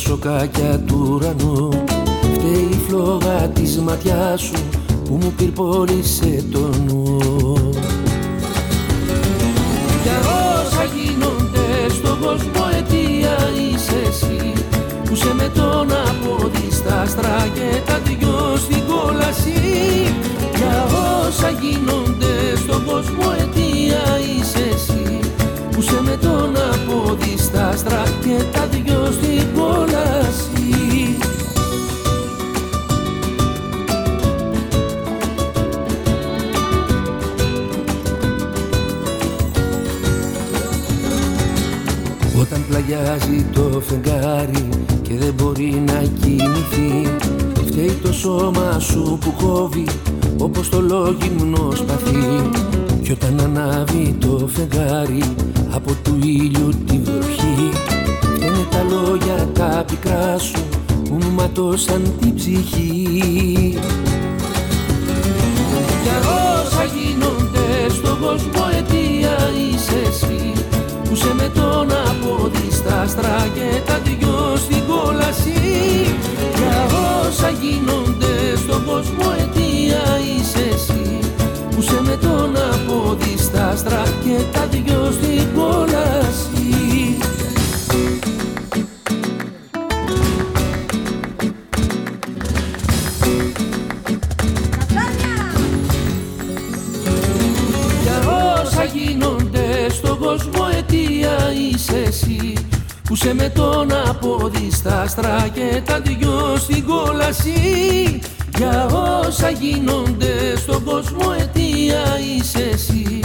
Σοκάκια του ουρανού. Φταίει η φλόγα της ματιάς σου Που μου πυρπόλησε το νου. Για όσα γίνονται στον κόσμο αιτία είσαι εσύ. Που σε με τον απόδει στα άστρα και τα δυο στην κόλαση. Για όσα γίνονται στον κόσμο αιτία είσαι εσύ. Που σε με τον απόδει στα άστρα και τα δυο στην κόλαση Όταν πλαγιάζει το φεγγάρι και δεν μπορεί να κοιμηθεί Φταίει το σώμα σου που κόβει όπως το λόγιμνο σπαθί. Κι όταν ανάβει το φεγγάρι από του ήλιου τη βροχή ματώσαν την ψυχή. Για όσα γίνονται στον κόσμο αιτία είσαι εσύ που σε με τον απόδει στα άστρα και τα δυο στην κόλαση. Για όσα γίνονται στον κόσμο αιτία είσαι εσύ που σε με τον απόδει στα άστρα και τα δυο στην κόλαση που σε με τον απόδει στα άστρα και τα δυο στην κόλαση. Για όσα γίνονται στον κόσμο αιτία είσαι εσύ.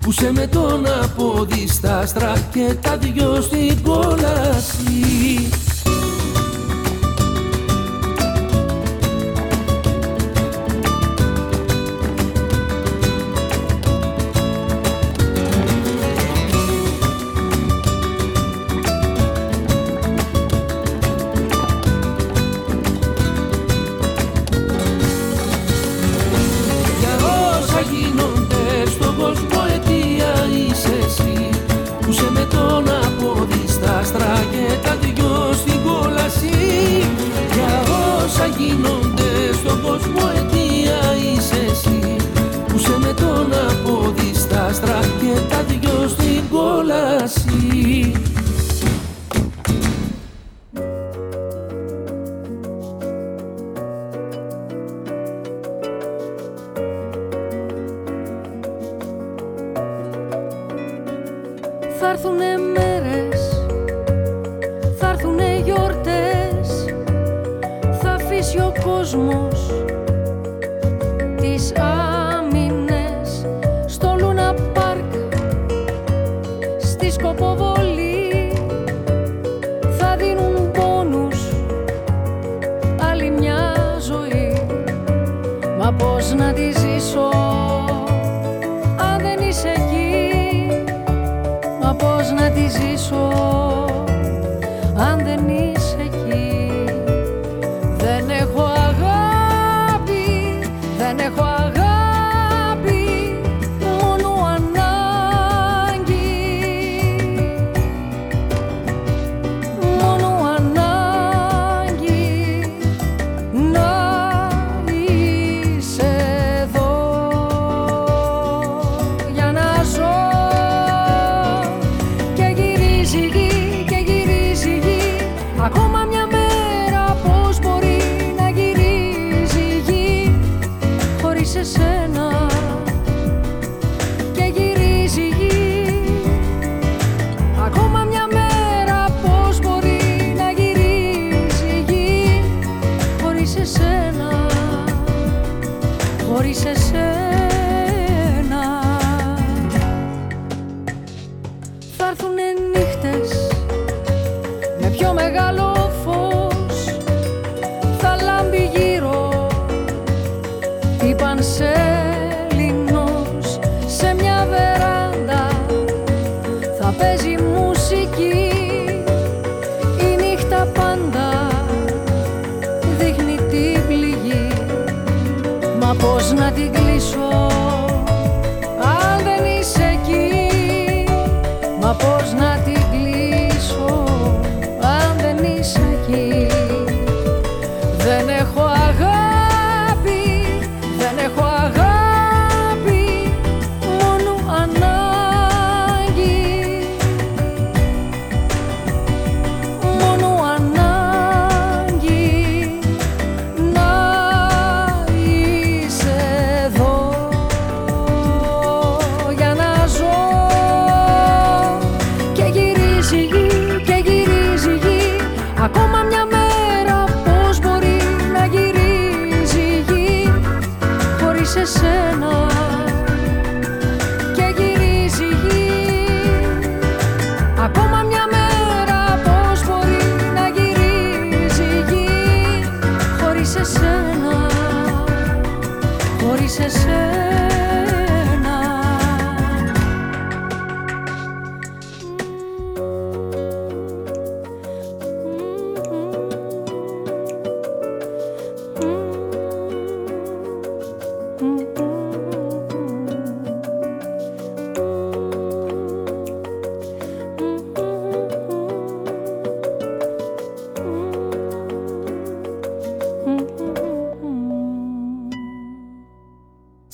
Που σε με τον απόδει στα άστρα και τα δυο στην κόλαση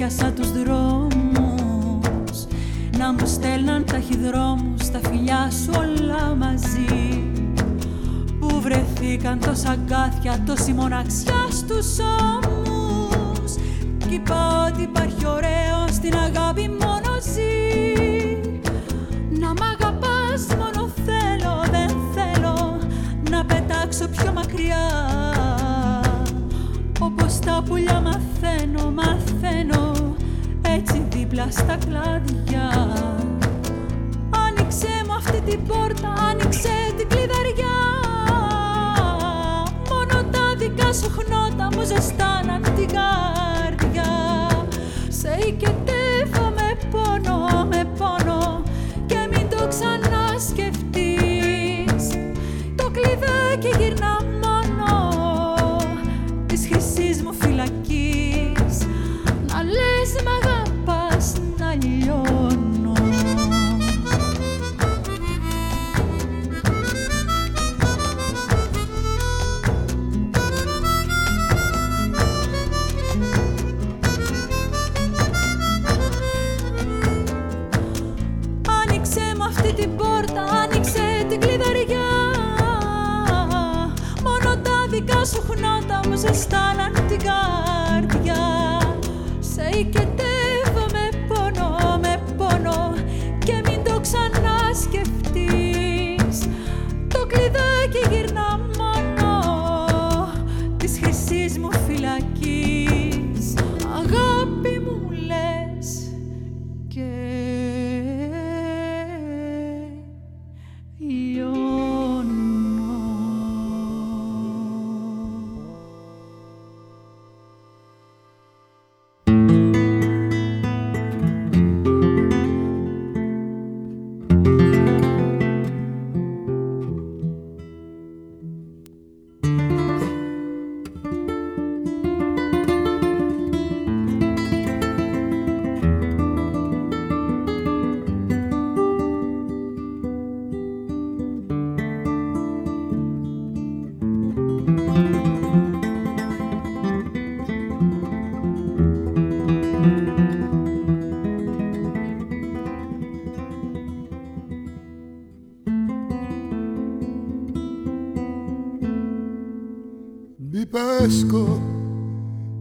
que essa μου ζεστάναν την καρδιά. Σε τεφα με πόνο, με πόνο και μην το ξανά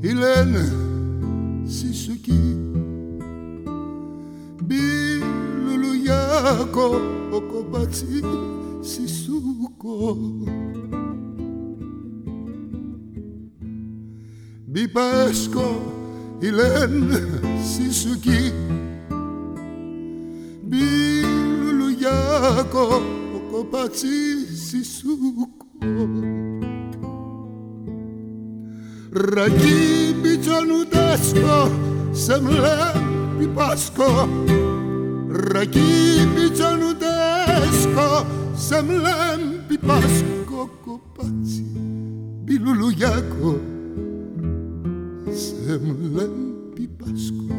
Η Λένε Σισουκί. Μιλού, Ιάκο, Ο Κοπάτι, Σισουκό. Μι παρέσκο, Η Λένε Σισουκί. Μιλού, Ιάκο, Ο Κοπάτι, Σισουκό. Ραγίπι τσονουτέσκο σε μλέπι πάσκο Ραγίπι τσονουτέσκο σε μλέπι πάσκο Κοπάτσι μπιλουλουγιάκο σε μλέπι πάσκο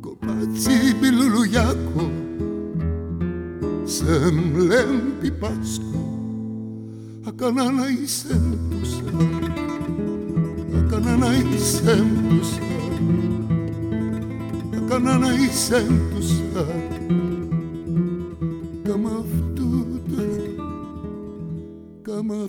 Κοπάτσι μπιλουλουγιάκο σε μλέπι πάσκο Ακανά να είσαι κανένα isen buscar τα κανένα isen buscar Cama αυτούτα, cama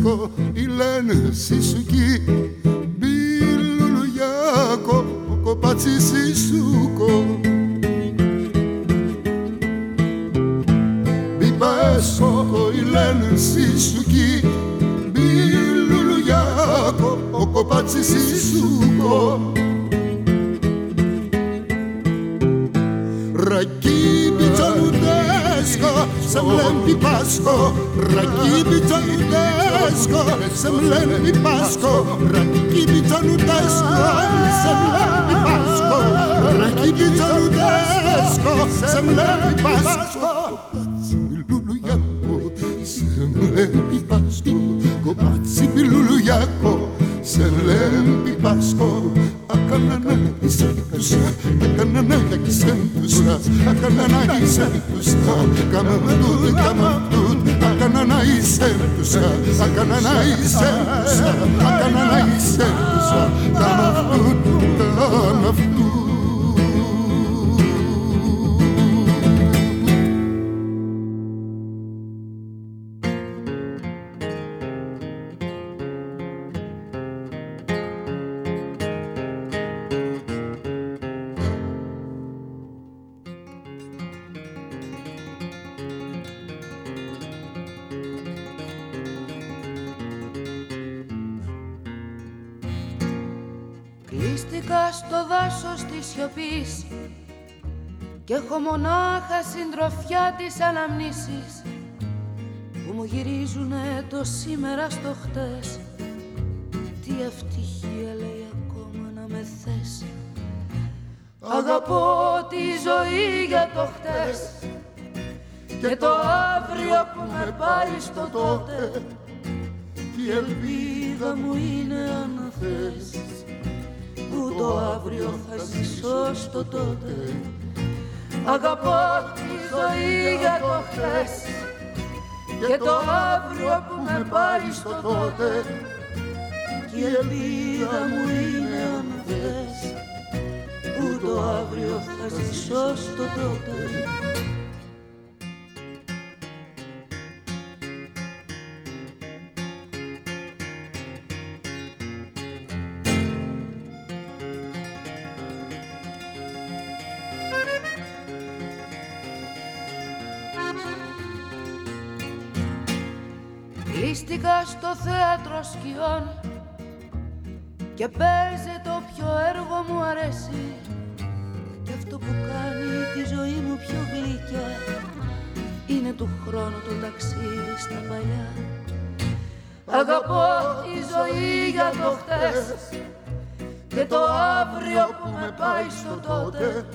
έχω η λένε σισουκι. Χθες και το αύριο που με πάει στο τότε και η ελπίδα μου είναι αν θες. Που το αύριο θα ζήσω στο τότε σκιών και παίζει το πιο έργο μου αρέσει. Και αυτό που κάνει τη ζωή μου πιο γλυκιά είναι του χρόνου το ταξίδι στα παλιά. Αγαπώ τη ζωή για το χτες και το αύριο που με πάει στο τότε.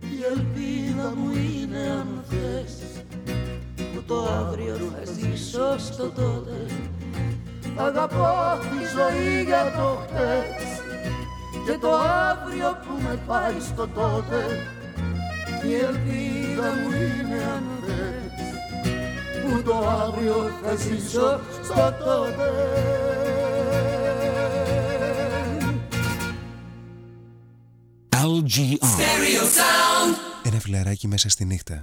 Η ελπίδα μου είναι αν θες το αύριο θα ζήσω στο τότε Αγαπώ τη ζωή για το χτες και το αύριο που με πάει στο τότε. Η ελπίδα μου είναι αν θες που το αύριο θα ζήσω στο τότε. LGR Ένα φιλαράκι μέσα στη νύχτα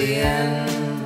the end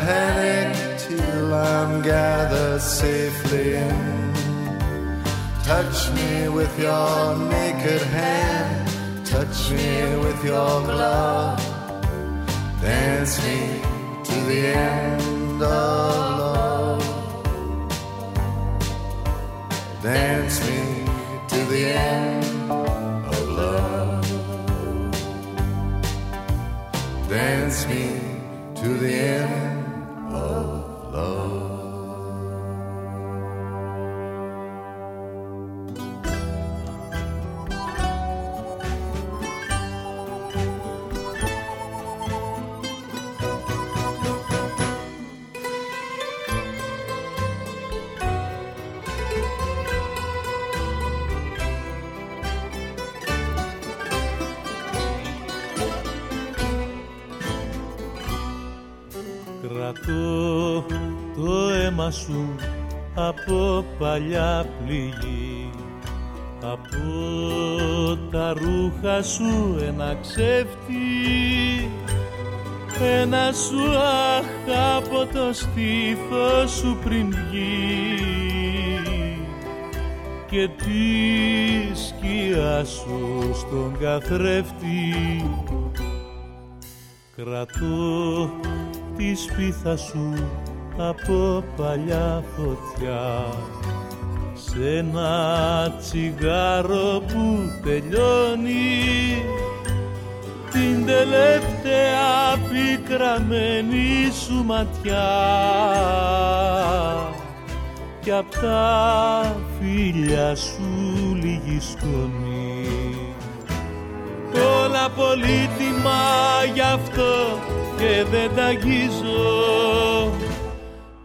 panic till I'm gathered safely in. Touch me with your naked hand. Touch me with your glove. Dance me to the end of love. Dance παλιά πληγή. Από τα ρούχα σου ένα ξέφτη ένα σου αχ από το στήθος σου πριν βγει. Και τη σκιά σου στον καθρέφτη κρατώ τη σπίθα σου από παλιά φωτιά σε ένα τσιγάρο που τελειώνει. Την τελευταία πικραμένη σου ματιά. Κι απ' τα φίλια σου λίγη σκόνη. Όλα πολύτιμα γι' αυτό και δεν τα αγγίζω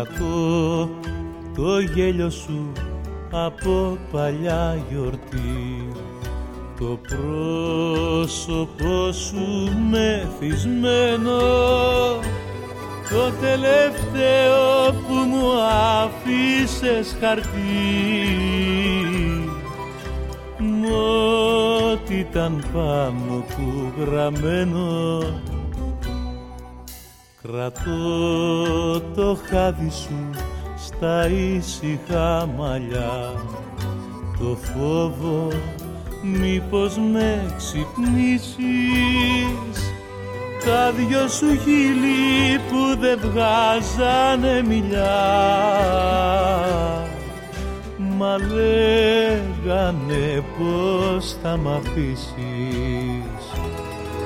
Κρατώ το γέλιο σου από παλιά γιορτή. Το πρόσωπό σου μεθυσμένο το τελευταίο που μου άφησες χαρτί. Μ' ό,τι ήταν πάνω του γραμμένο Κρατώ το χάδι σου στα ήσυχα μαλλιά. Το φόβο μήπως με ξυπνήσεις. Τα δυο σου χείλη που δεν βγάζανε μιλιά. Μα λέγανε πως θα μ' αφήσεις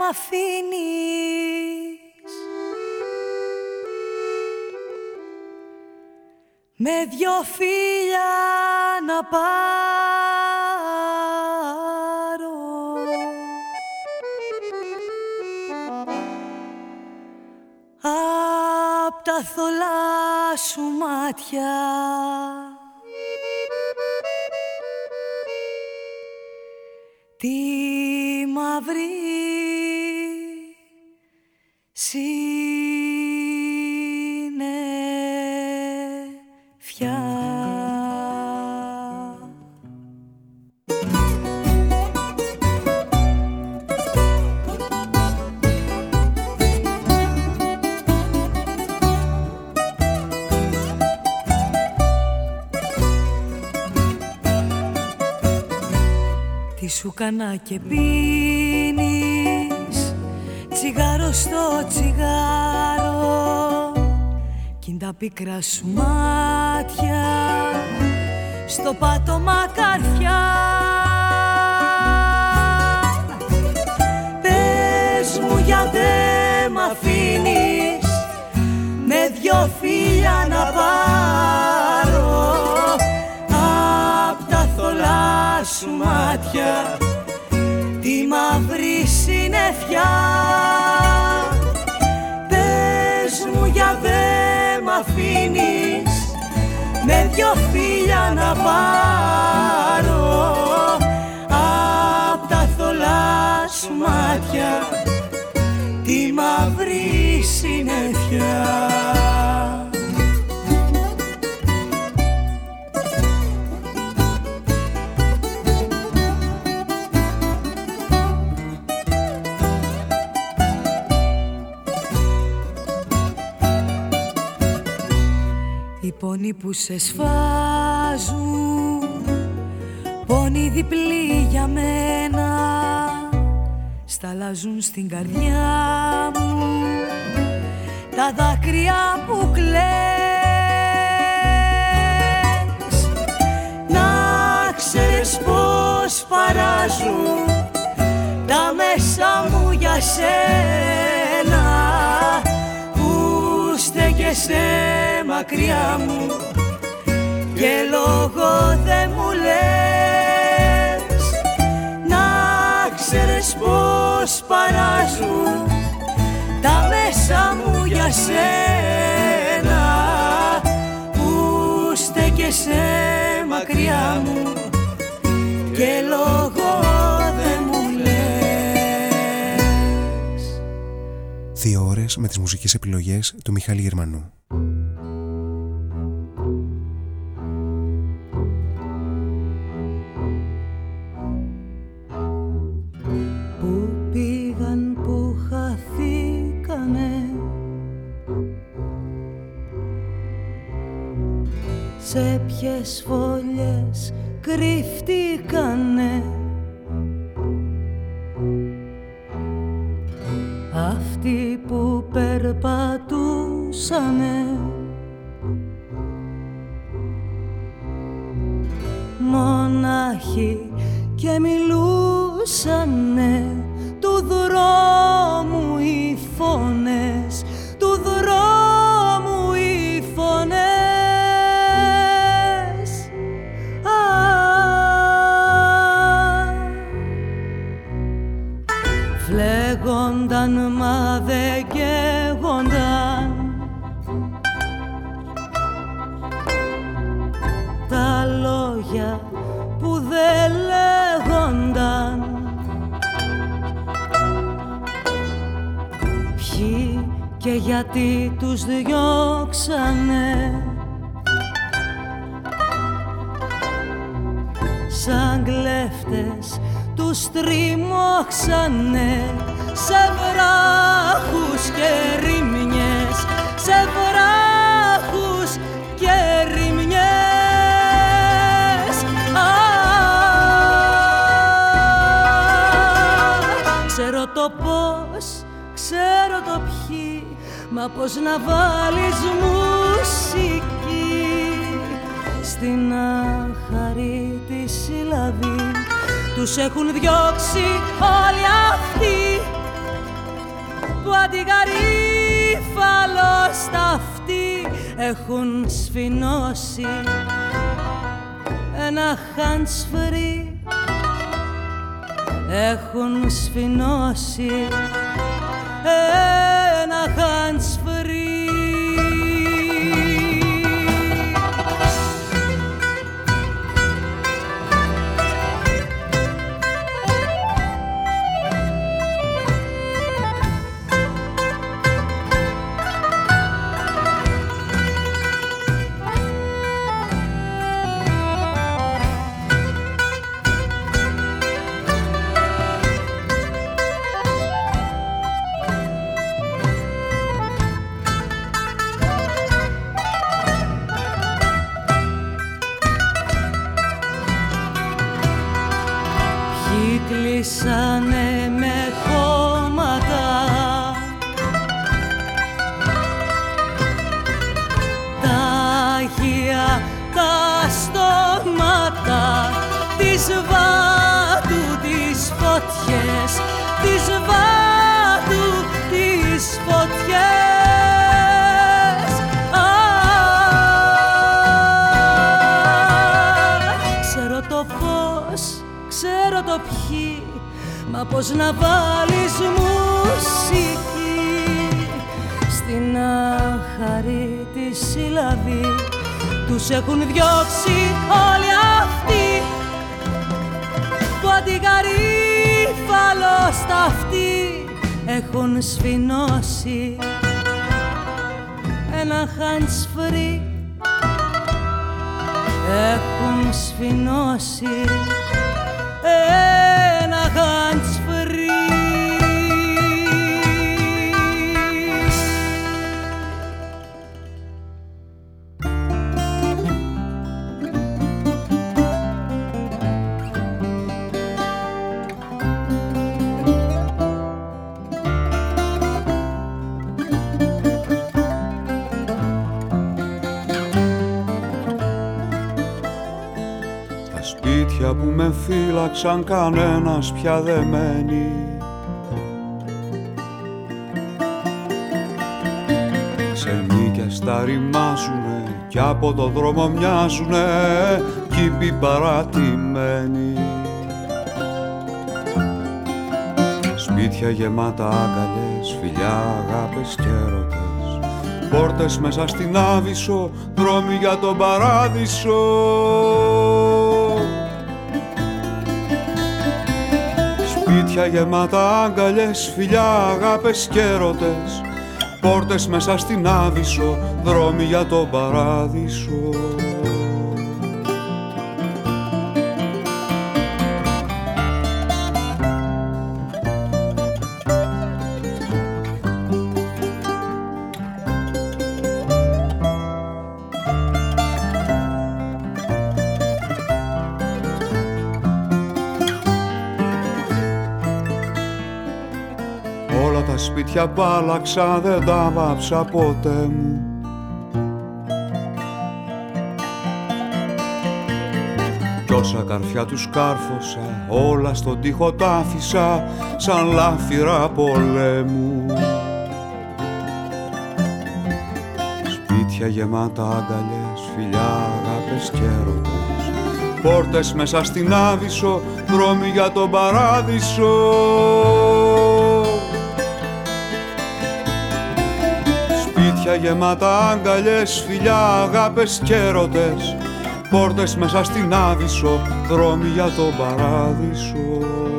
μ' αφήνεις. Με δυο φίλια να πάρω. Απ' τα θολά σου μάτια. Τη μαύρη σου κανά και πίνεις τσιγάρο στο τσιγάρο κι τα πίκρα σου μάτια στο πάτωμα καρδιά Πες μου για δε μ' αφήνεις με δυο φίλια να πάρω σου μάτια. Τη μαύρη συννεφιά Πες μου για δε μ' αφήνεις με δυο φίλια να πάρω. Απ' τα θολά σου μάτια τη μαύρη συννεφιά Πόνοι που σε σφάζουν Πόνοι διπλή για μένα Σταλάζουν στην καρδιά μου. Τα δάκρυα που κλαις Να ξέρεις πως παράζουν Τα μέσα μου για σένα σε μακριά μου και λόγο δεν μου λες. Να ξέρεις πως παράζουν τα μέσα μου για σένα. Που στέκεσαι μακριά μου και λόγο Δύο ώρες με τις μουσικές επιλογές του Μιχάλη Γερμανού. Πού πήγαν που χαθήκανε Σε ποιες φωλιές κρυφτήκανε αυτοί που περπατούσανε. Μονάχοι και μιλούσανε του δρόμου οι φωνές φλέγονταν μα δεν καίγονταν τα λόγια που δεν λέγονταν Ποιοι και γιατί τους διώξανε σαν κλέφτες τους τριμώξανε σε βράχους και ρημνιές, σε βράχους και ρημνιές. Α, ξέρω το πώς, ξέρω το ποιοι, μα πώς να βάλεις μουσική στην άχαρη της συλλαβή τους έχουν διώξει όλοι αυτοί που αντιγαρίφαλο στα αυτοί Έχουν σφινώσει. Ένα hands έχουν σφινώσει. Ένα hands φύλαξαν κανένας πια δεμένη. Σε νίκες τα ρημάζουνε κι από το δρόμο μοιάζουνε κήποι παρατημένοι. Σπίτια γεμάτα αγκαλιές, φιλιά, αγάπες και έρωτες Πόρτες μέσα στην Άβυσσο, δρόμοι για τον παράδεισο Σπίτια γεμάτα αγκαλιές, φιλιά, αγάπες και έρωτες Πόρτες μέσα στην Άβυσσο, δρόμοι για τον παράδεισο σπίτια μπάλαξα δεν τα βάψα ποτέ μου. Κι όσα καρφιά τους κάρφωσα όλα στον τοίχο τα άφησα σαν λάφυρα πολέμου. Σπίτια γεμάτα αγκαλιές, φιλιά, αγάπες και έρωτες Πόρτες μέσα στην Άβυσσο, δρόμοι για τον παράδεισο σπίτια γεμάτα αγκαλιές, φιλιά, αγάπες και έρωτες Πόρτες μέσα στην Άβυσσο, δρόμοι για τον παράδεισο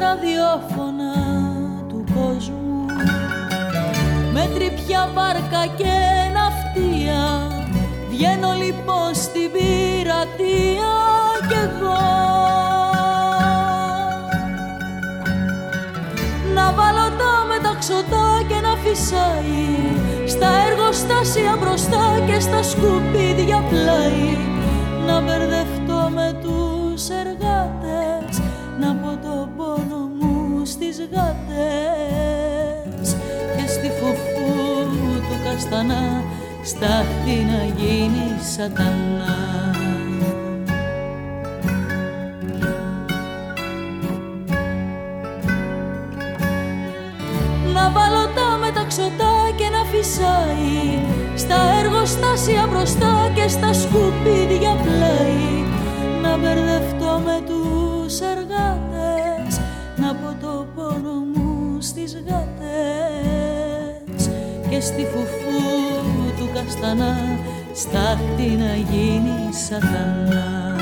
ραδιόφωνα του κόσμου. Με τρυπιά βάρκα και ναυτία βγαίνω λοιπόν στην πειρατεία κι εγώ. Να βάλω τα μεταξωτά και να φυσάει στα εργοστάσια μπροστά και στα σκουπίδια πλάι. Να μπερδευτώ με τους εργάτες στις γάτες και στη φουφού του καστανά στάχτη να γίνει σατανά. Να βάλω τα μεταξωτά και να φυσάει στα εργοστάσια μπροστά και στα σκουπίδια πλάι. Να μπερδευτώ με τους εργάτες στις γάτες και στη φουφού του καστανά στάχτη να γίνει σατανά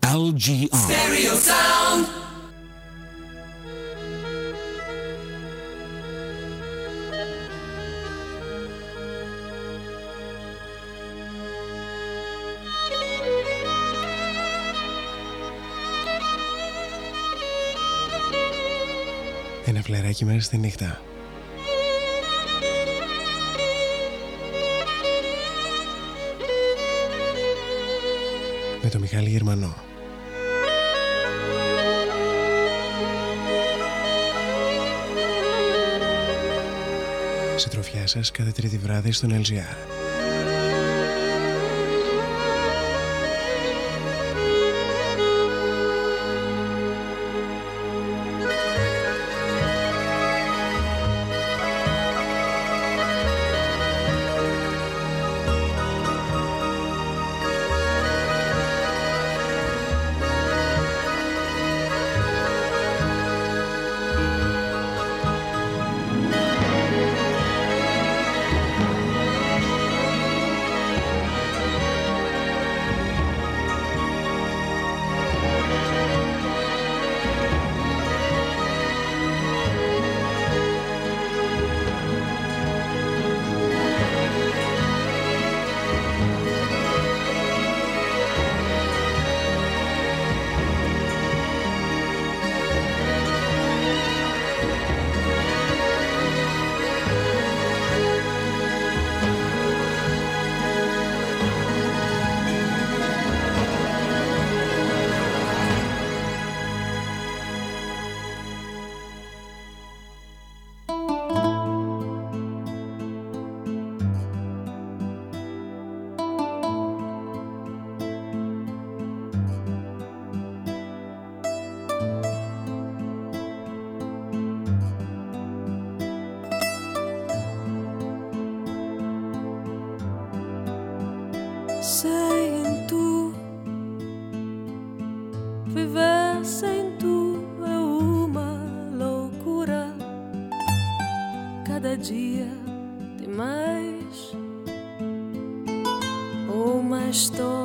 LGR. Stereo sound. Ένα φλεράκι μέσα στη νύχτα. Με το Μιχάλη Γερμανό. Συντροφιά σας κάθε τρίτη βράδυ στον LGR. sem tu, viver sem tu é uma loucura. Cada dia tem mais uma história.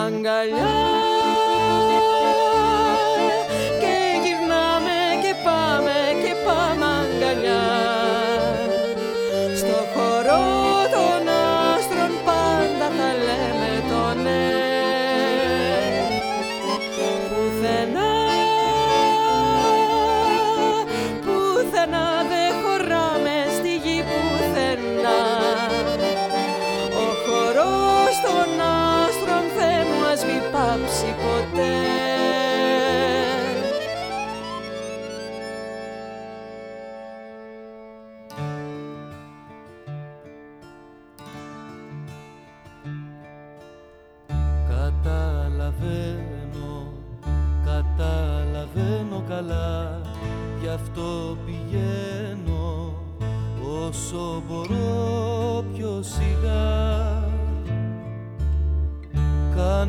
Mangalore.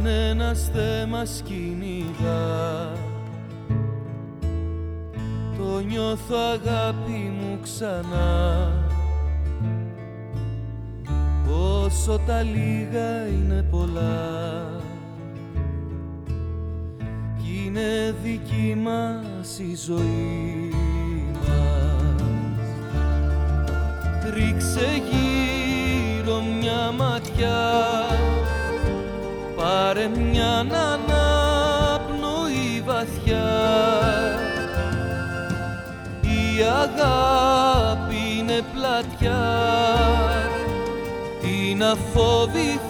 Κανένας δεν μας κυνηγά. Το νιώθω αγάπη μου ξανά. Όσο τα λίγα είναι πολλά. Κι είναι δική μας η ζωή μας. Ρίξε γύρω μια ματιά Πάρε μια ανάπνοη βαθιά. Η αγάπη είναι πλατιά. Τι να φοβηθούμε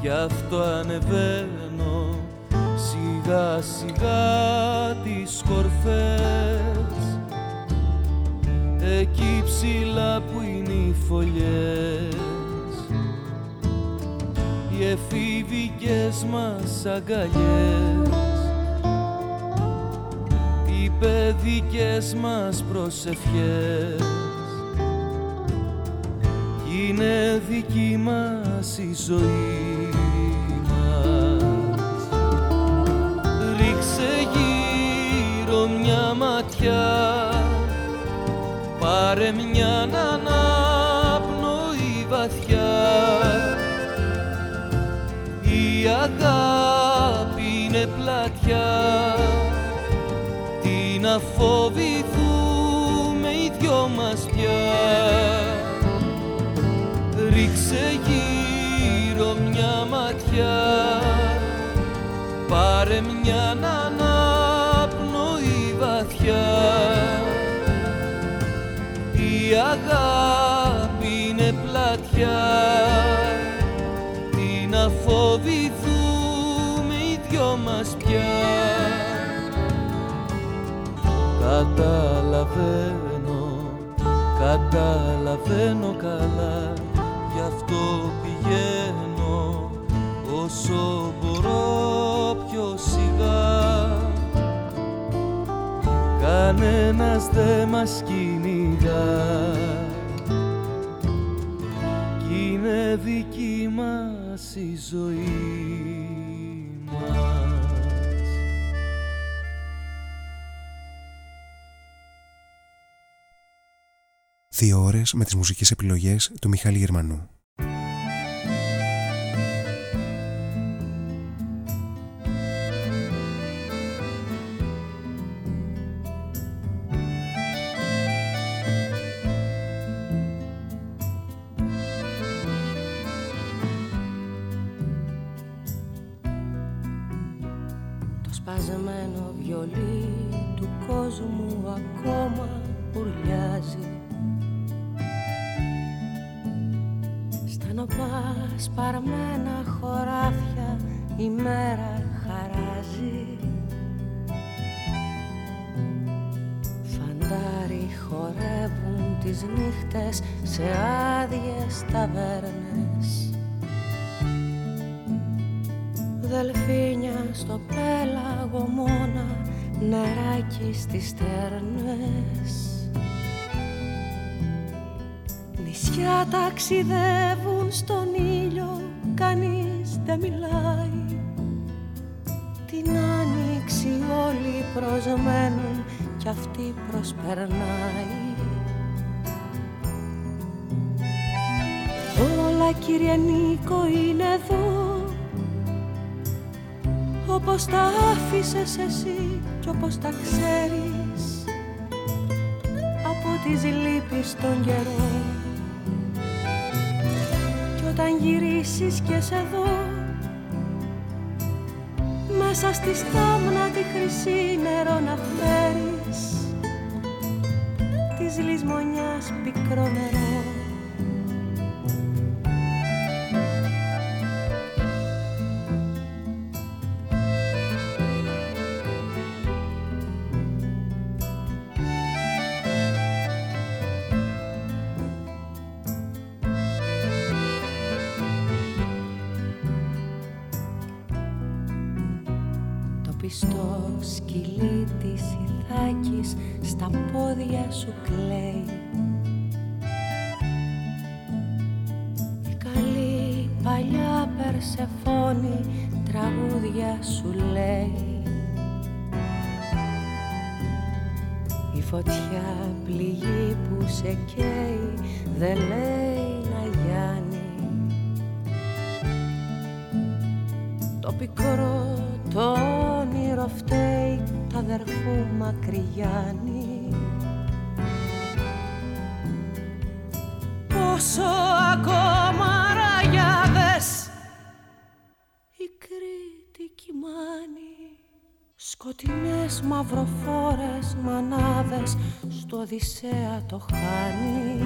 Γι' αυτό ανεβαίνω σιγά σιγά τις κορφές. Εκεί ψηλά που είναι οι φωλιές. Οι εφήβικες μας αγκαλιές. Οι παιδικές μας προσευχές. Είναι δική μας η ζωή μια ματιά Πάρε μια ανάπνοη βαθιά. Η αγάπη είναι πλατιά. Τι να φοβηθούμε οι δυο μας πια. Ρίξε γύρω μια ματιά πλατιά Τι να φοβηθούμε οι δυο μας πια. Καταλαβαίνω, καταλαβαίνω καλά. Γι' αυτό πηγαίνω όσο μπορώ πιο σιγά. Κανένας δεν μας κυνηγά είναι δική μας η ζωή Δύο ώρες με τις μουσικές επιλογές του Μιχάλη Γερμανού. Γυρίσεις και σε δω μέσα στη στάμνα τη χρυσή νερό να φέρεις της λησμονιάς πικρό νερό φωτιά πληγή που σε καίει δεν λέει να γιάνει. Το πικρό το όνειρο φταίει τα αδερφού μακριγιάννη πόσο ακόμα ραγιάδες σκοτεινές μαυροφόρες μανάδες στο Οδυσσέα το χάνει.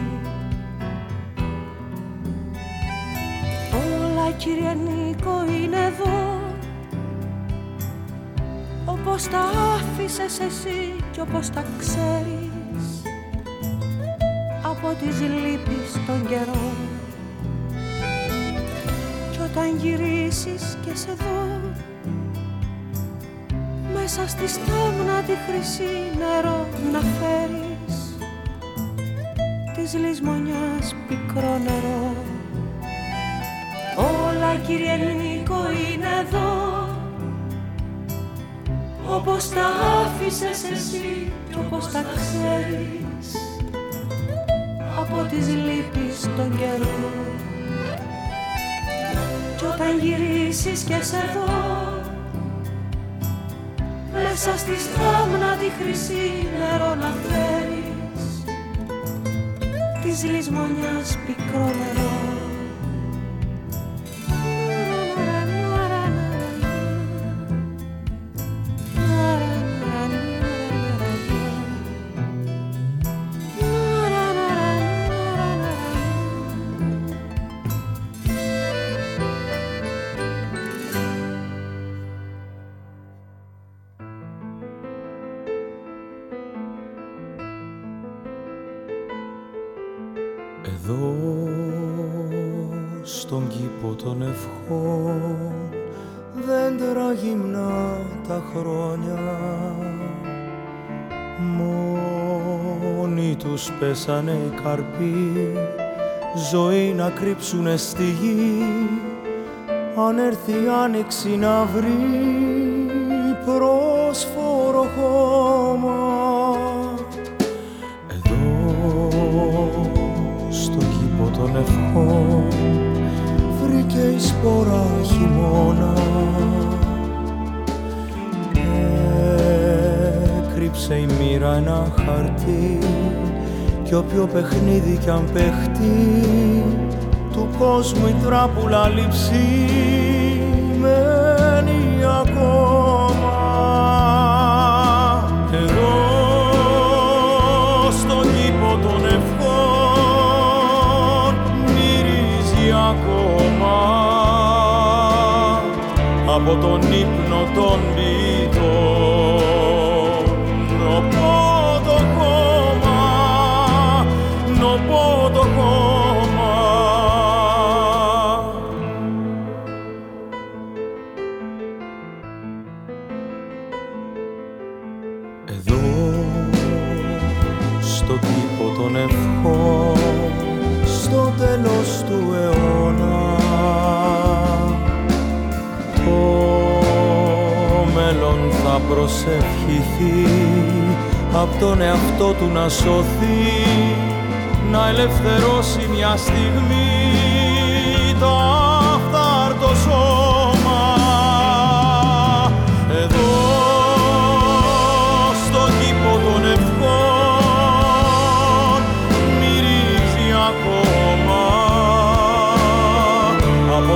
Όλα κύριε Νίκο είναι εδώ. Όπως τα άφησες εσύ κι όπως τα ξέρεις. Από τις λύπεις των καιρών. Κι όταν γυρίσεις και σε δω μέσα στη στάμνα τη χρυσή νερό να φέρεις της λησμονιάς πικρό νερό. Όλα κύριε Νίκο είναι εδώ όπως τα άφησες εσύ κι όπως τα ξέρεις από τις λύπεις των καιρών. Κι όταν γυρίσεις και σε δω μέσα στη στάμνα τη χρυσή νερό να φέρεις. Της λησμονιάς πικρό νερό τους πέσανε οι καρποί ζωή να κρύψουνε στη γη αν έρθει η άνοιξη να βρει πρόσφορο χώμα. Εδώ στο κήπο των ευχών βρήκε η σπορά χειμώνα. Έκρυψε η μοίρα ένα χαρτί κι όποιο παιχνίδι κι αν παιχτεί του κόσμου η τράπουλα λείψη μένει ακόμα εδώ στον κήπο των ευχών. Μυρίζει ακόμα από τον ύπνο των κήπο των ευχών στο τέλος του αιώνα. Το μέλλον θα προσευχηθεί απ' τον εαυτό του να σωθεί να ελευθερώσει μια στιγμή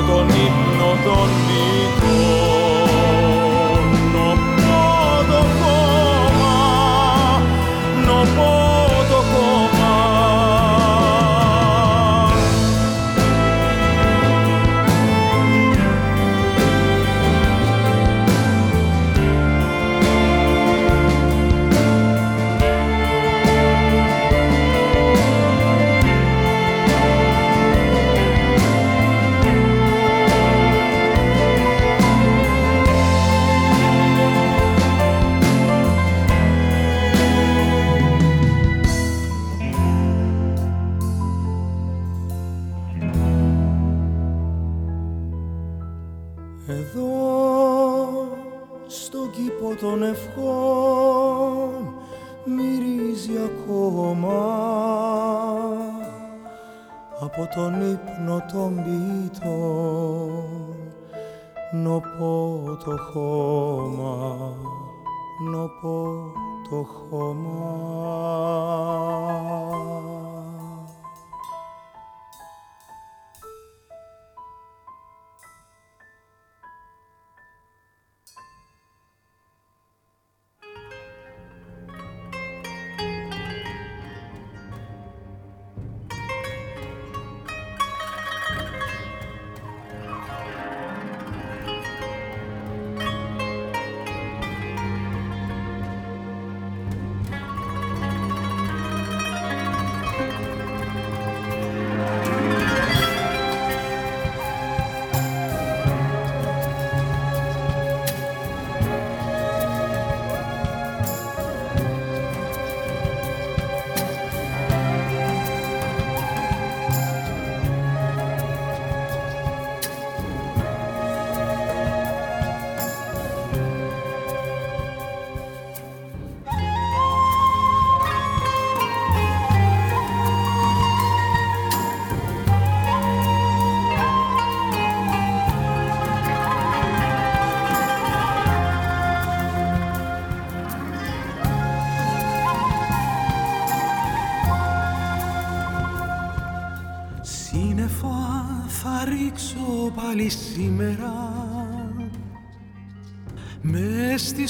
από τον ύπνο των από τον ύπνο των ποιητών νοπό το χώμα, νοπό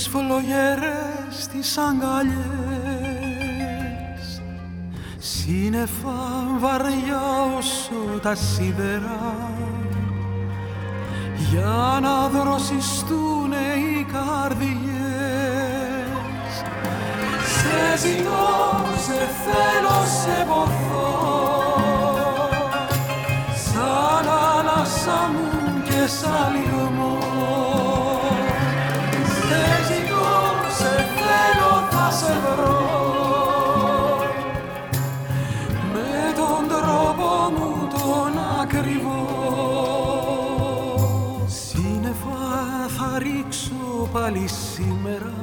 τις τι τις αγκαλιές. Σύννεφα βαριά όσο τα σίδερα για να δροσιστούνε οι καρδιές. Σε ζητώ, σε θέλω, σε ποθώ σαν ανάσα μου και σαν λιγμό. Πάλι σήμερα.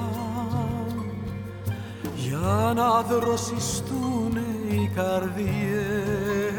Για να δροσιστούν οι καρδιές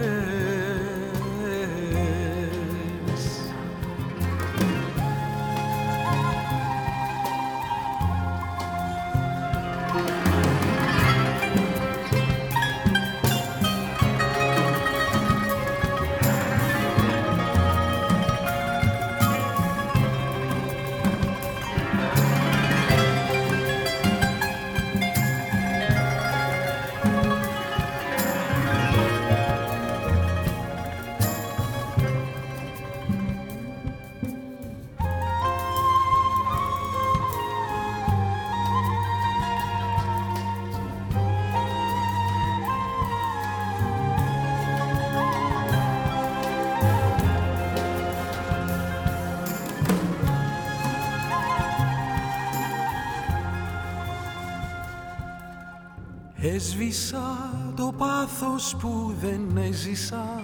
πάθος που δεν έζησα.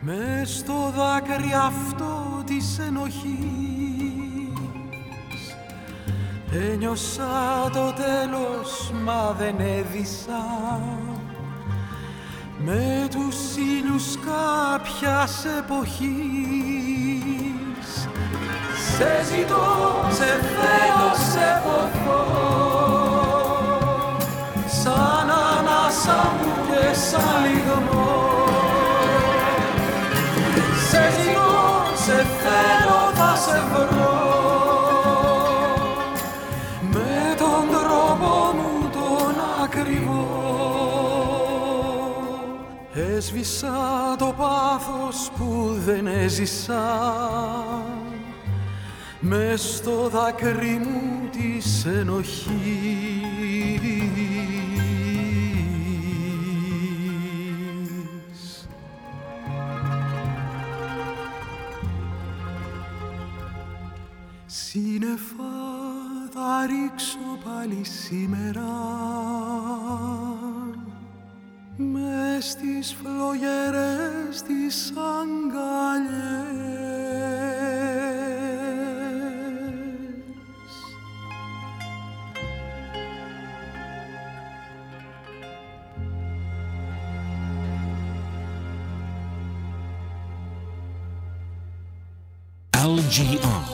Μες στο δάκρυ αυτό της ενοχής. Ένιωσα το τέλος μα δεν έδισα. Με τους ήλιους κάποιας εποχής. Σε ζητώ, σε θέλω, σε ποθώ σαν λιγμό Σε ζητώ, σε θέλω, θα σε βρω. Με τον τρόπο μου τον ακριβό Έσβησα το πάθος που δεν έζησα. Μες στο δάκρυ μου της ενοχής ρίξω πάλι σήμερα μες στις φλογερές τις αγκαλιές LGR.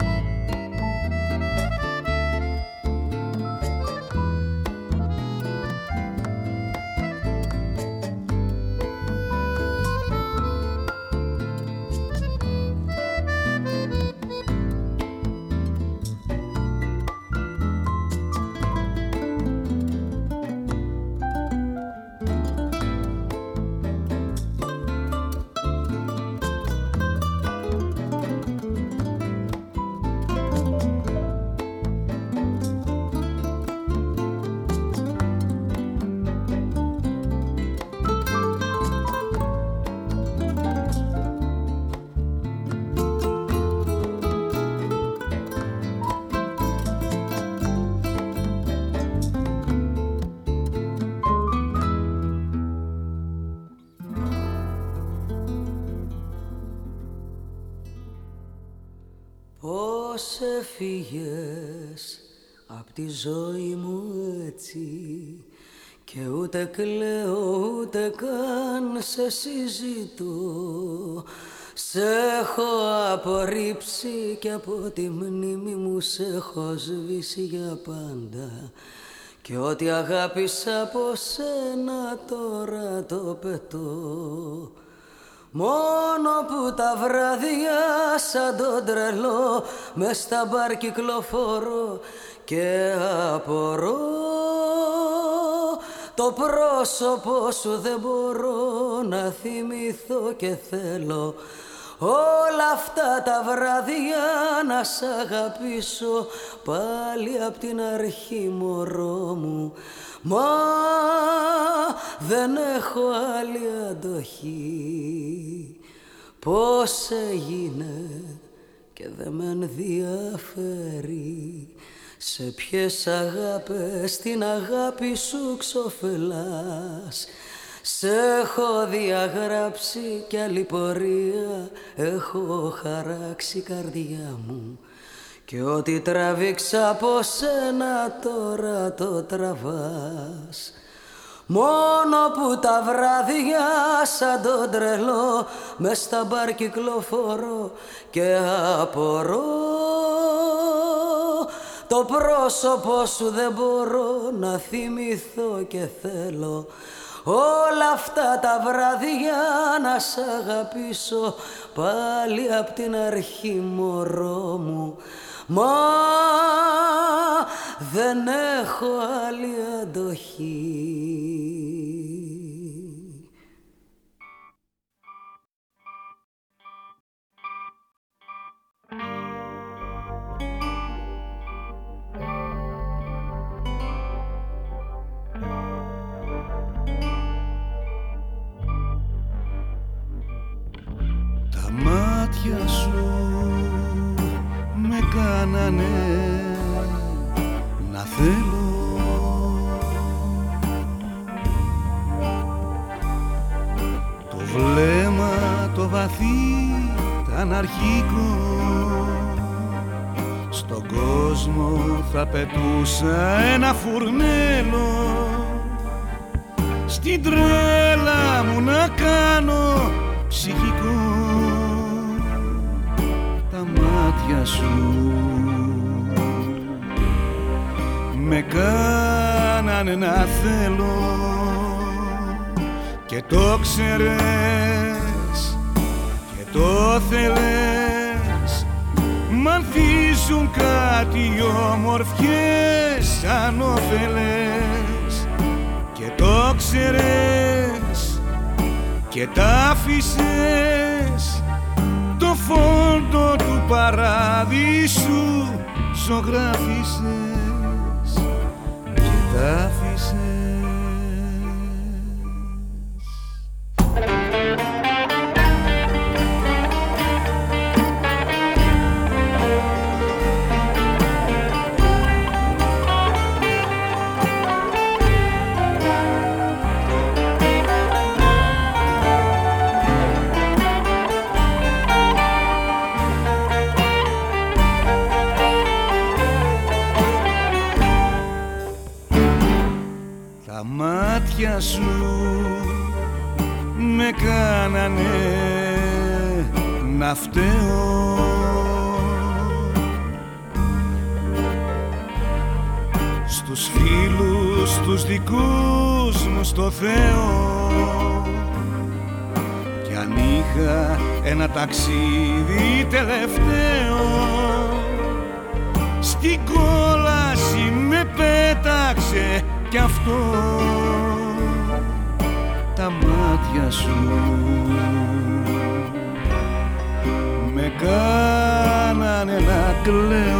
σε συζητώ Σ' έχω απορρίψει και από τη μνήμη μου σε έχω σβήσει για πάντα. Και ό,τι αγάπησα από σένα τώρα το πετώ. Μόνο που τα βράδια σαν τον τρελό μες στα μπαρ κυκλοφορώ και απορώ το πρόσωπο σου δεν μπορώ να θυμηθώ και θέλω Όλα αυτά τα βράδια να σ' αγαπήσω πάλι απ' την αρχή μωρό μου. Μα δεν έχω άλλη αντοχή. Πώς έγινε και δεν με ενδιαφέρει Σε ποιες αγάπες την αγάπη σου ξοφελάς. Σ' έχω διαγράψει κι άλλη πορεία. Έχω χαράξει καρδιά μου. Και ό,τι τραβήξα από σένα τώρα το τραβάς. Μόνο που τα βράδια σαν τον τρελό μες στα μπαρ κυκλοφορώ και απορώ Το πρόσωπο σου δεν μπορώ να θυμηθώ και θέλω Όλα αυτά τα βράδια να σ' αγαπήσω πάλι απ' την αρχή μωρό μου. Μα δεν έχω άλλη αντοχή μάτια σου με κάνανε να θέλω. Το βλέμμα το βαθύ ήταν αρχικό Στον κόσμο θα πετούσα ένα φουρνέλο. Στην τρέλα μου να κάνω ψυχικό μάτια σου. Με κάνανε να θέλω και το ξέρες και το θέλες. Μ' ανθίζουν κάτι όμορφιες ανώφελες και το ξέρες και τα άφησες. το φόντο του παράδεισου ζωγράφισες. Και τα να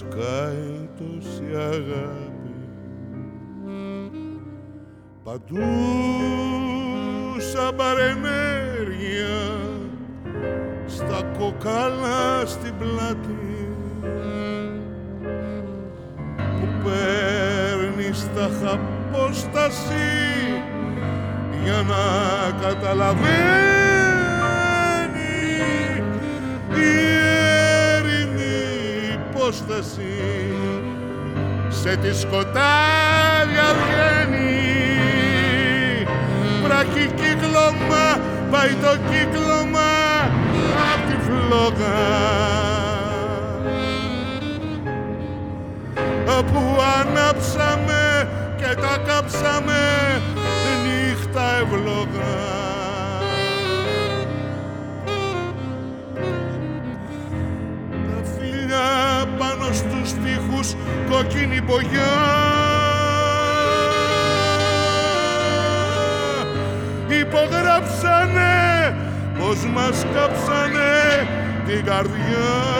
σκάει τόση αγάπη πατούσα παρενέργεια στα κοκάλα στην πλάτη που παίρνει στα χαπόσταση για να καταλαβαίνει σε τη σκοτάδια βγαίνει. Βραχικύκλωμα πάει το κύκλωμα απ' τη φλόγα. Που ανάψαμε και τα κάψαμε νύχτα ευλόγα. κόκκινη μπογιά. Υπογράψανε πως μας κάψανε την καρδιά.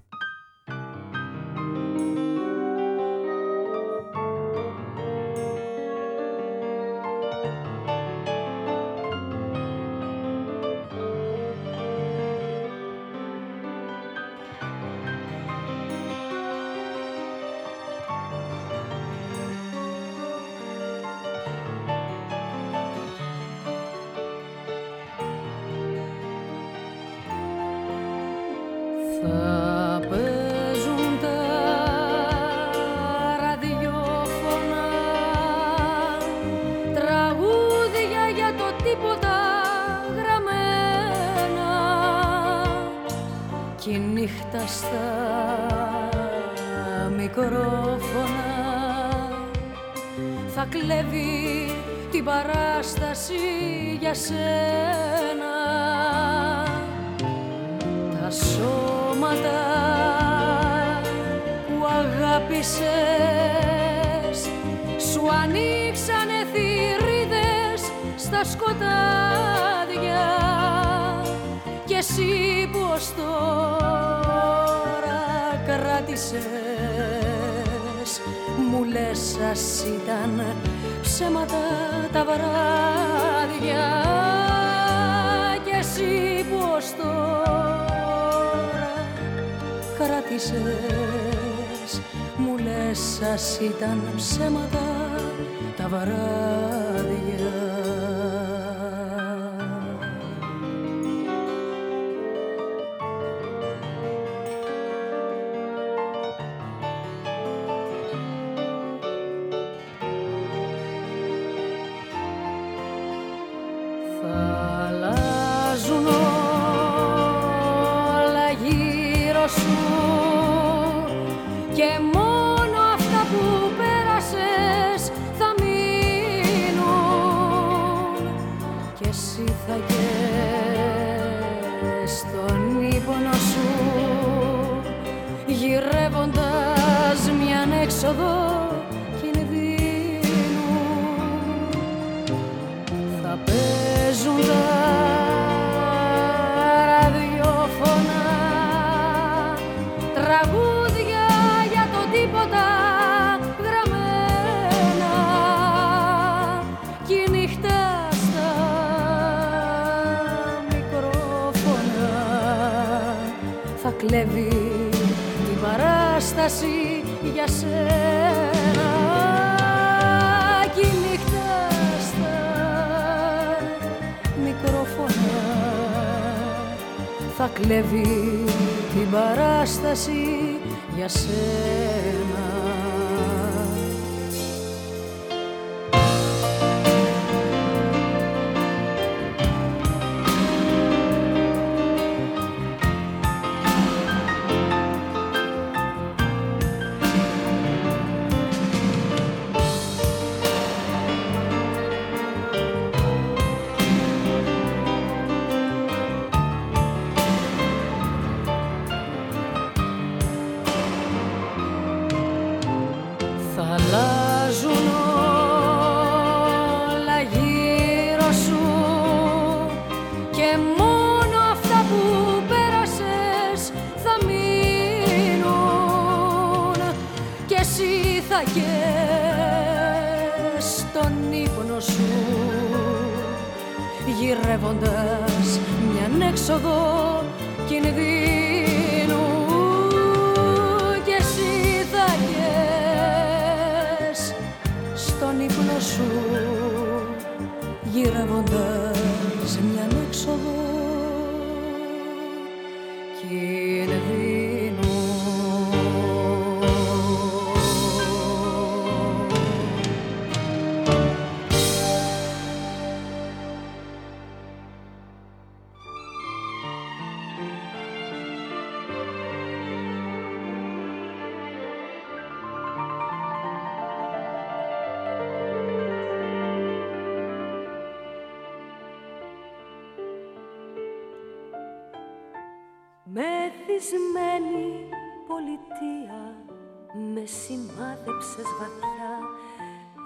Σε βαθιά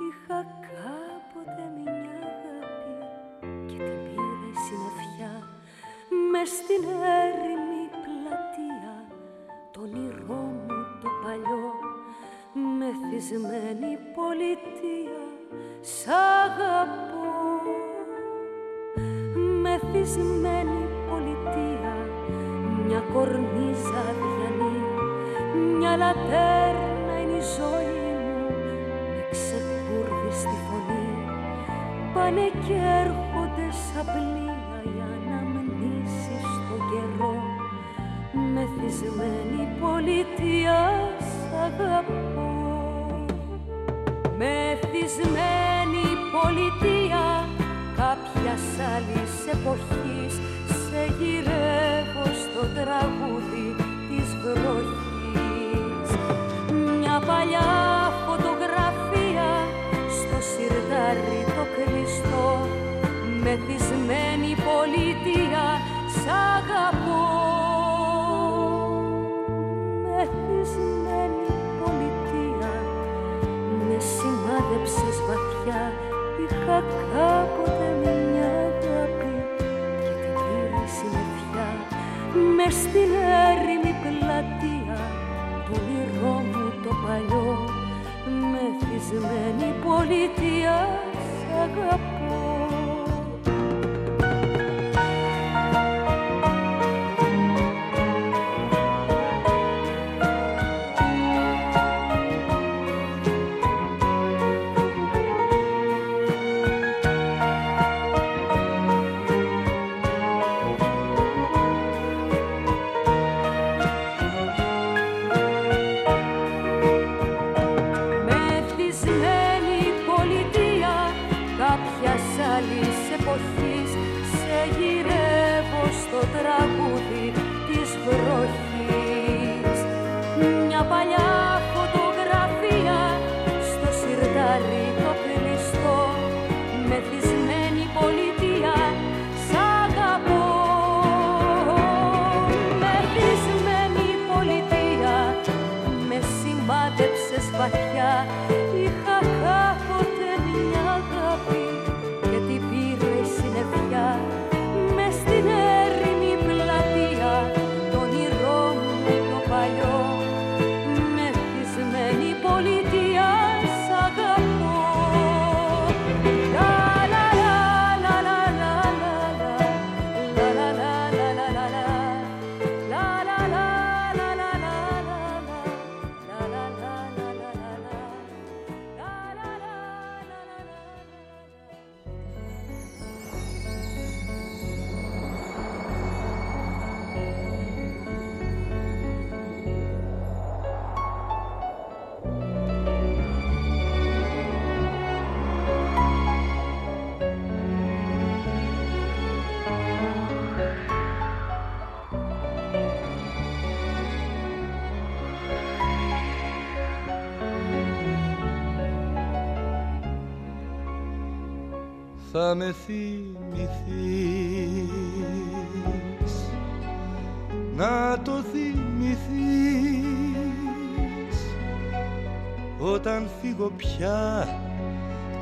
Είχα κάποτε μια αγάπη και την πήρε συννεφιά. Με στην έρημη πλατεία τον όνειρό μου το παλιό. Μεθυσμένη πολιτεία σ' αγαπώ. Μεθυσμένη πολιτεία μια κορνίζα διανή μια λατέρνα είναι η ζωή. πάνε και έρχονται σαν πλοία για να μνήσεις στο καιρό. Μεθυσμένη πολιτεία σ' αγαπώ. Μεθυσμένη πολιτεία κάποια άλλης εποχής. Σε γυρεύω στο τραγούδι της βροχής. Μια παλιά φωτογραφία στο σιρτάρι μεθυσμένη πολιτεία σ' αγαπώ. Μεθυσμένη πολιτεία με σημάδεψες βαθιά είχα κάποτε μια αγάπη και την πήρα συννεφιά μες στην έρημη πλατεία το όνειρό μου το παλιό. Μεθυσμένη πολιτεία σ' αγαπώ.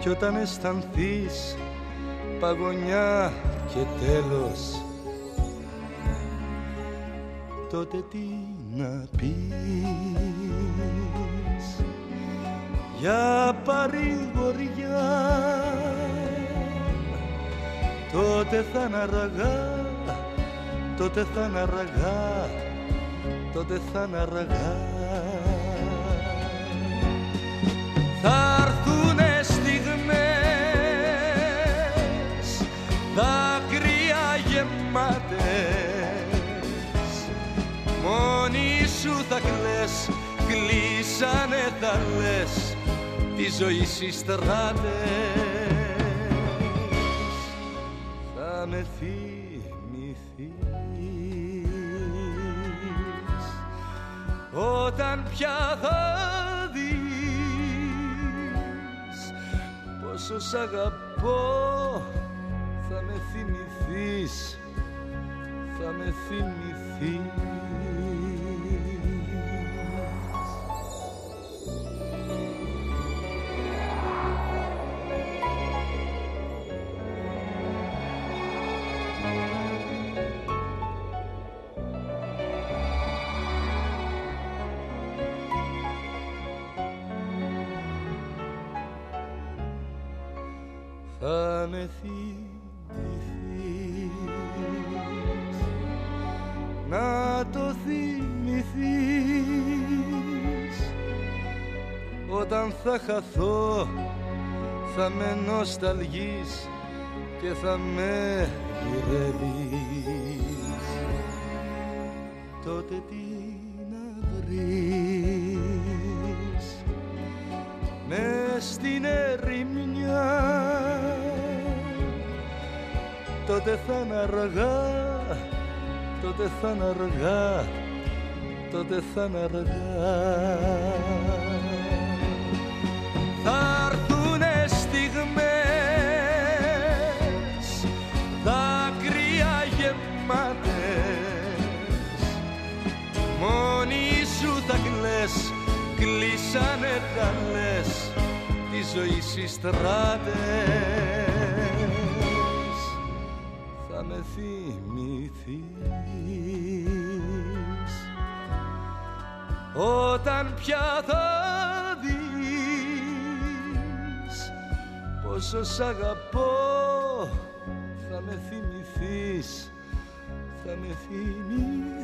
Κι όταν αισθανθείς παγωνιά και τέλος τότε τι να πεις. Για παρηγοριά τότε θα είναι αργά, τότε θα είναι αργά, τότε θα είναι σου θα κλαις, κλείσανε θα λες, τη ζωή στράτες. με θυμηθείς όταν πια θα δεις πόσο σ' αγαπώ θα με θυμηθείς θα με θυμηθείς να το θυμηθείς. Όταν θα χαθώ θα με νοσταλγείς και θα με γυρεύεις. Τότε τι να βρεις. Μες στην ερημιά τότε θα είναι αργά, τότε θα είναι αργά, τότε θα είναι αργά. Θα έρθουνε στιγμές, δάκρυα γεμάτες, μόνη σου θα κλαις, κλείσανε τα λες, τη ζωή συστράτες με θυμηθείς. Όταν πια θα δεις πόσο σ' αγαπώ θα με θυμηθείς θα με θυμηθείς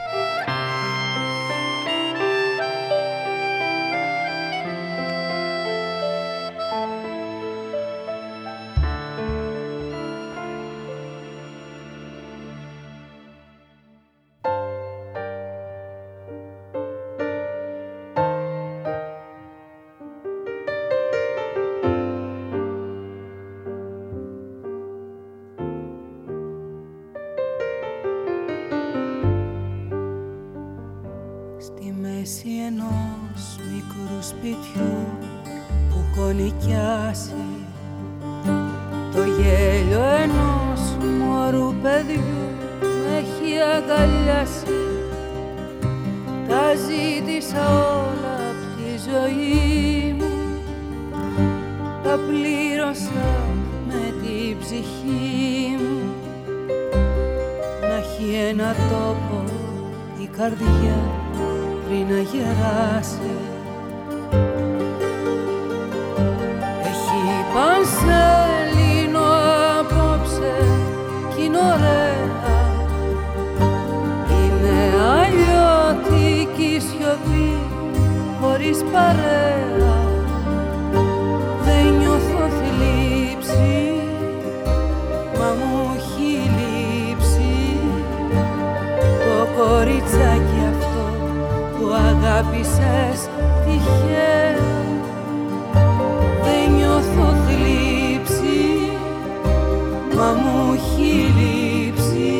έχει λείψει.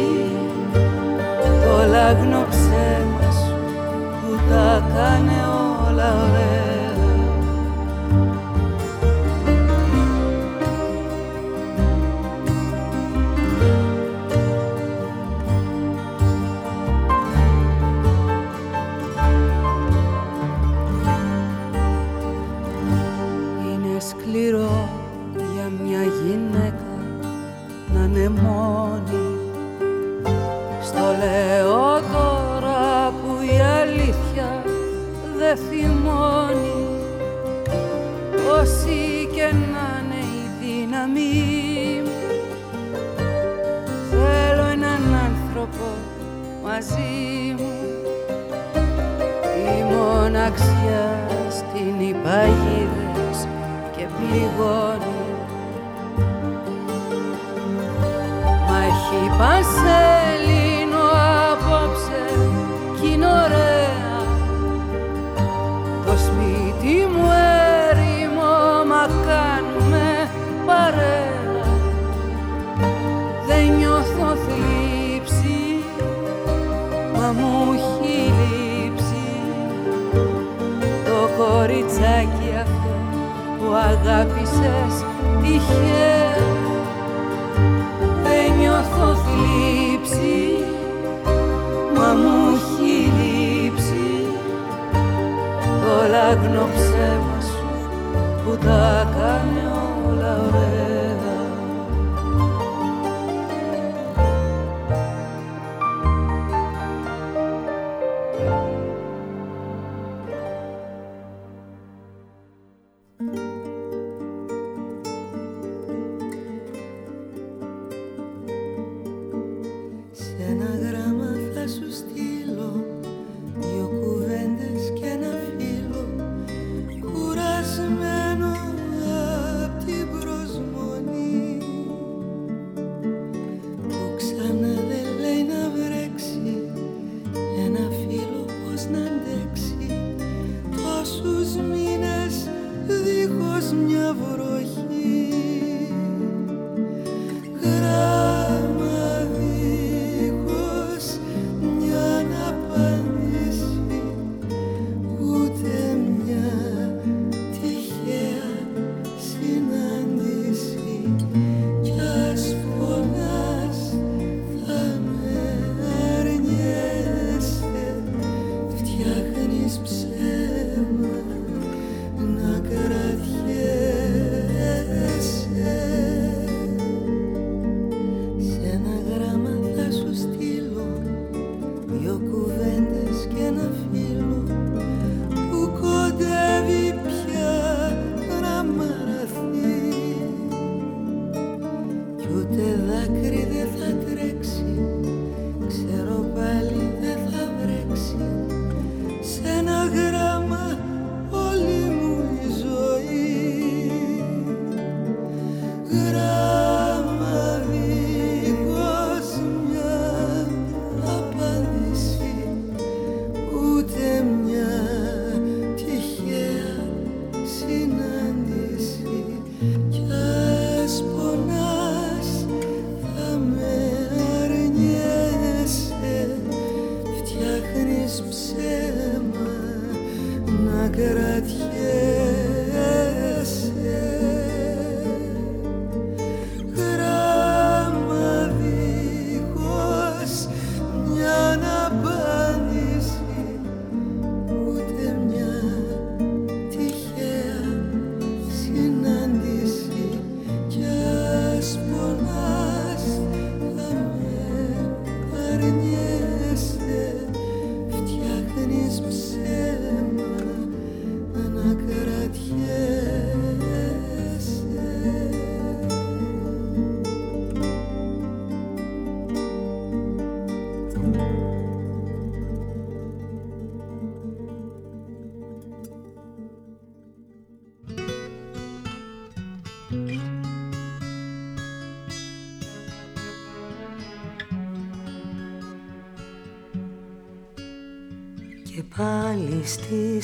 Όλα γνώψει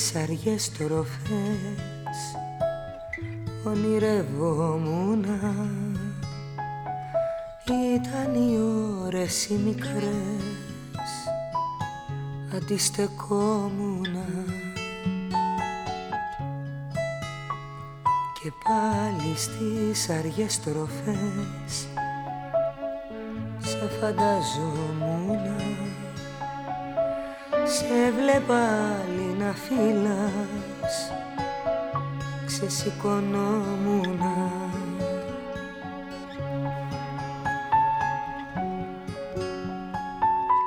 στις αργές στροφές ονειρευόμουν ήταν οι ώρες οι μικρές. Αντιστεκόμουν και πάλι στις αργές στροφές σε φανταζόμουν σε βλέπα να φύλας ξεσηκωνόμουνα.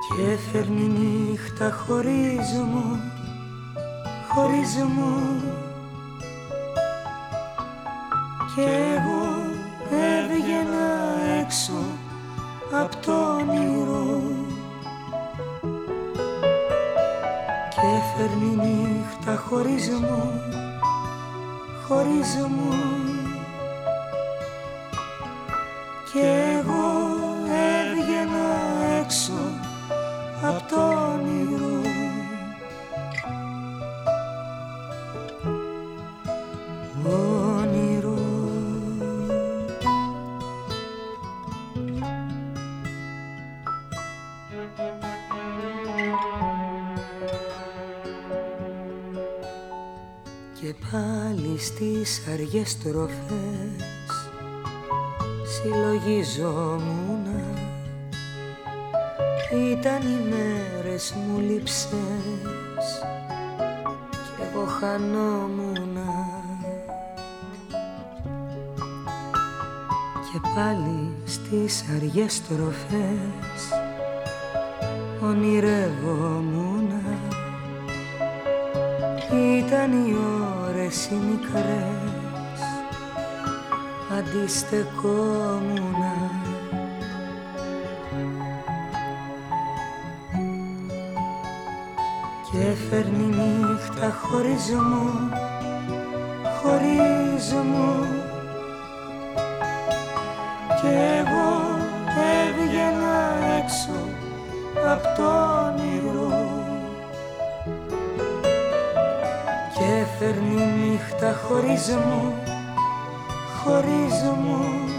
Και φέρνει νύχτα χωρίς μου, χωρίς μου νύχτα χωρίς μου, στις αργές τροφές συλλογιζόμουν ήταν οι μέρες μου λείψες. Κι εγώ χανόμουν και πάλι στις αργές τροφές ονειρεύομουν ήταν οι ώρες οι μικρές αντιστεκόμουνα. Και φέρνει νύχτα χωρίς μου, χωρίς μου κι εγώ έβγαινα έξω απ' το όνειρο φέρνει νύχτα χωρίς μου,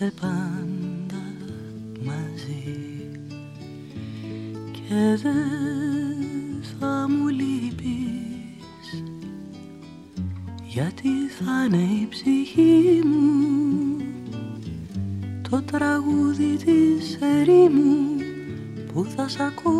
είμαστε πάντα μαζί. Και δεν θα μου λείπεις γιατί θα είναι η ψυχή μου. Το τραγούδι της ερήμου που θα σ' ακούω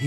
κι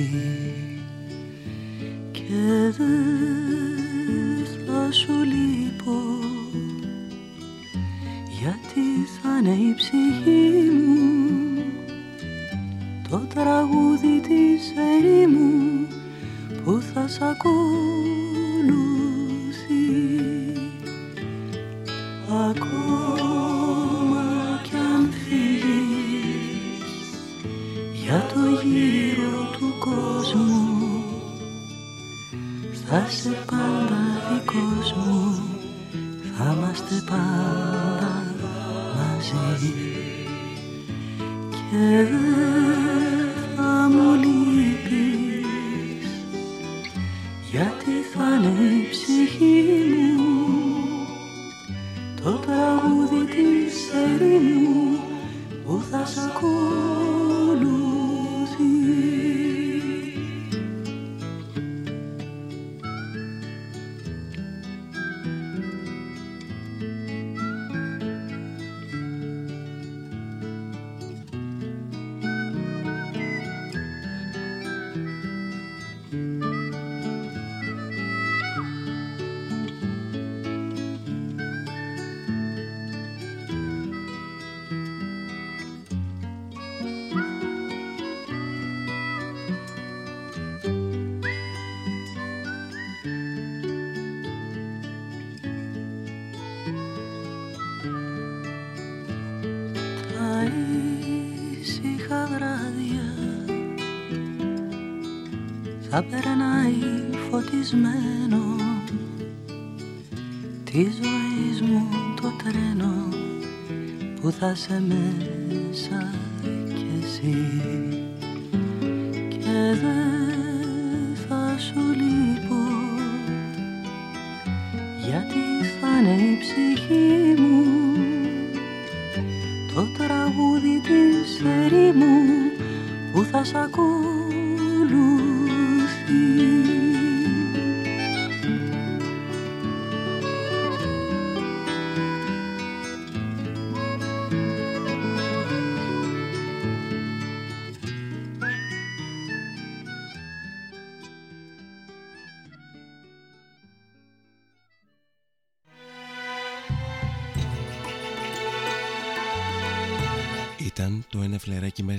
φωτισμένο τη ζωή μου το τρένο που θα σε μέσα κι εσύ